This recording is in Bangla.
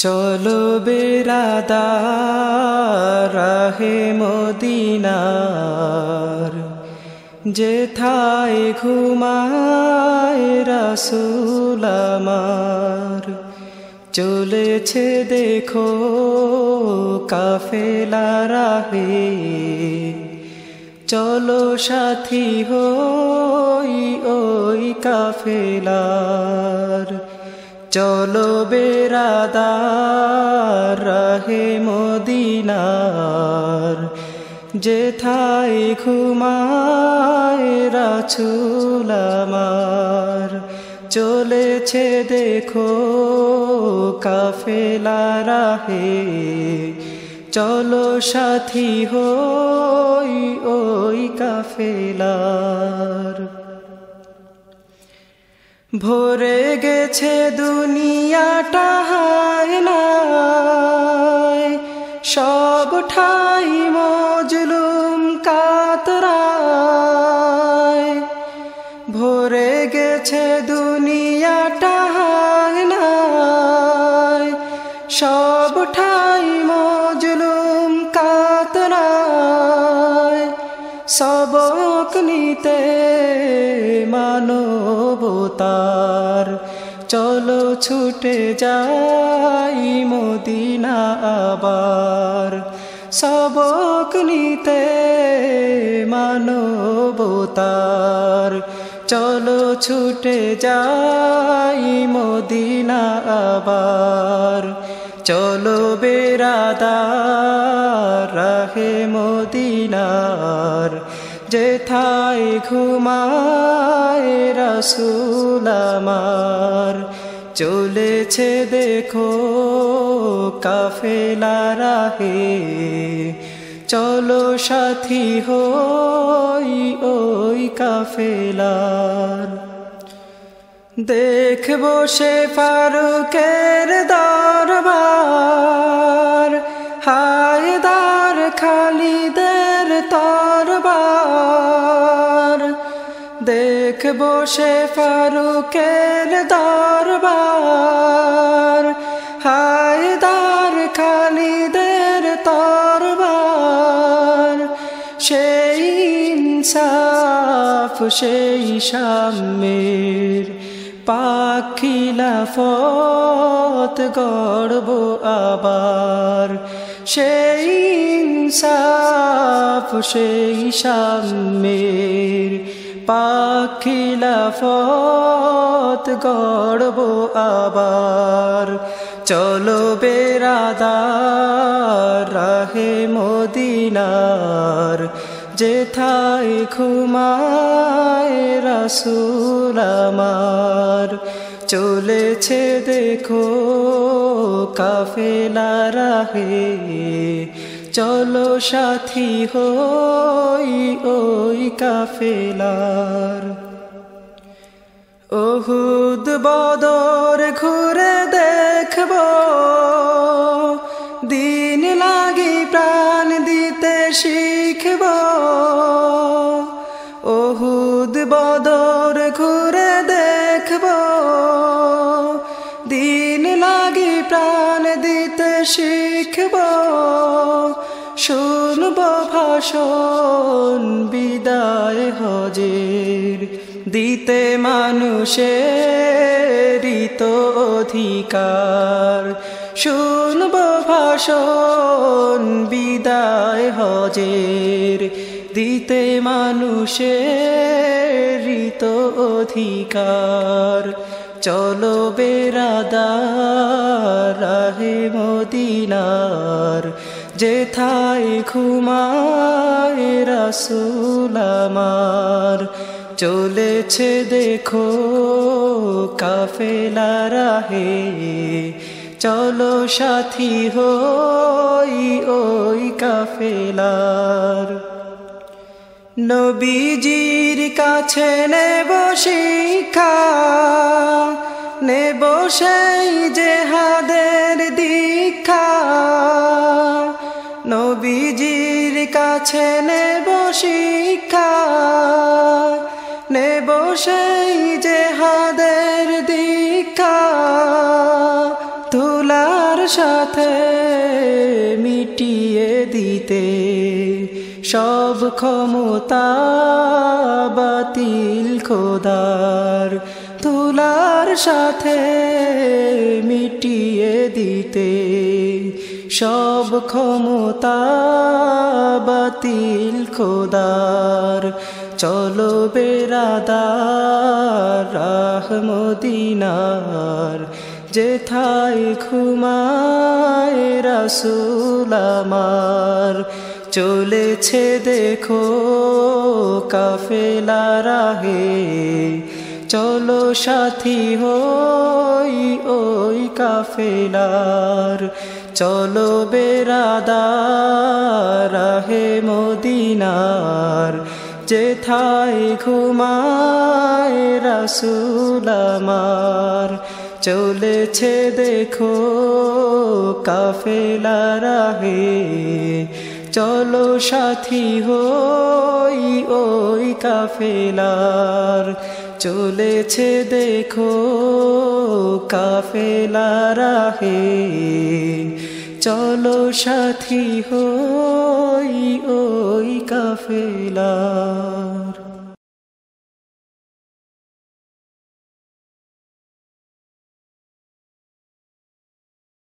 চলো বেরাদা রাহে মদিনার। যেথায় ঘুমায় রাসুল আমার। চলেছে দেখো কাফেলা রাহে। চলো সাথী হই ওই কাফেলার। চলো বেরাদার, রাহে মদিনার। যেথায় ঘুমায় রাছুল আমার। চলেছে দেখো কাফেলা রাহে। চলো সাথী হই ওই কাফেলার। ভরে গেছে দুনিয়াটা, হায় সব ঠাই মজলুম কাতরায়। ভরে গেছে দুনিয়াটা, হায় সব ঠাই মজলুম নিতে মানবতার। চলো ছুটে যাই মদিনা আবার। সবক নিতে মানবতার। চলো ছুটে যাই মদিনা আবার। চলো বেরাদার, রাহে মদিনার। যেথায় ঘুমায় রসুল চলেছে দেখো কাফেলা রাহে চলো সাথী হই ওই কাফেলার। দেখব সে ফারুকের দরবার। হায়দার খালিদের তরবার দেখব সে ফারুকের দরবার। হায়দার খালিদের তরবার সেই ইনসাফ, সেই সাম্যের পাখিলা ফত গড়ব আবার। সেই ইনসাফ, সেই সাম্যের পাখিলা ফত গড়ব আবার। চলো বেরাদার, রাহে মদিনার, যেথায় ঘুমায় রাসুল চলেছে দেখো কাফেলা রাহে চলো সাথী হই ওই কাফেলার। ওহুদ বদর ঘুরে দেখব। দিন লাগি প্রাণ দিতে শিখব। ওহুদ বদর ঘুরে দেখব। দিন লাগি প্রাণ দিতে শিখব। শুনব ভাষণ বিদায় হজের। দিতে মানুষের তো অধিকার। শুনব ভাষণ বিদায় হজের। দিতে মানুষের তো অধিকার। চলো বেরাদার, রাহে মদিনার। যেথায় ঘুমায় রাসুল চলেছে দেখো কাফেলা রাহে। চলো সাথী হই ওই কাফেলার। নবীজির কাছে নেব শিক্ষা, নেব সেই জেহাদের দীক্ষা। নবীজির কাছে নেব শিক্ষা, নেব সেই জেহাদের দীক্ষা। তুলার সাথে মিটিয়ে দিতে সব ক্ষমতা বাতিল খোদার। তুলার সাথে মিটিয়ে দিতে, সব ক্ষমতা বাতিল খোদার। চলো বেরাদার রাহমদিনার যেথায় ঘুমায় রাসুল চলেছে দেখো কাফেলা রাহে চলো সাথী হই ওই কাফেলার। চলো বেরাদার রাহে মদিনার। যেথায় ঘুমায় রাসুল আমার। চলেছে দেখো কাফেলা রাহে চলো সাথী হই ওই কাফেলার। চলেছে দেখো কাফেলা রাহে চলো সাথী হই ওই কাফেলার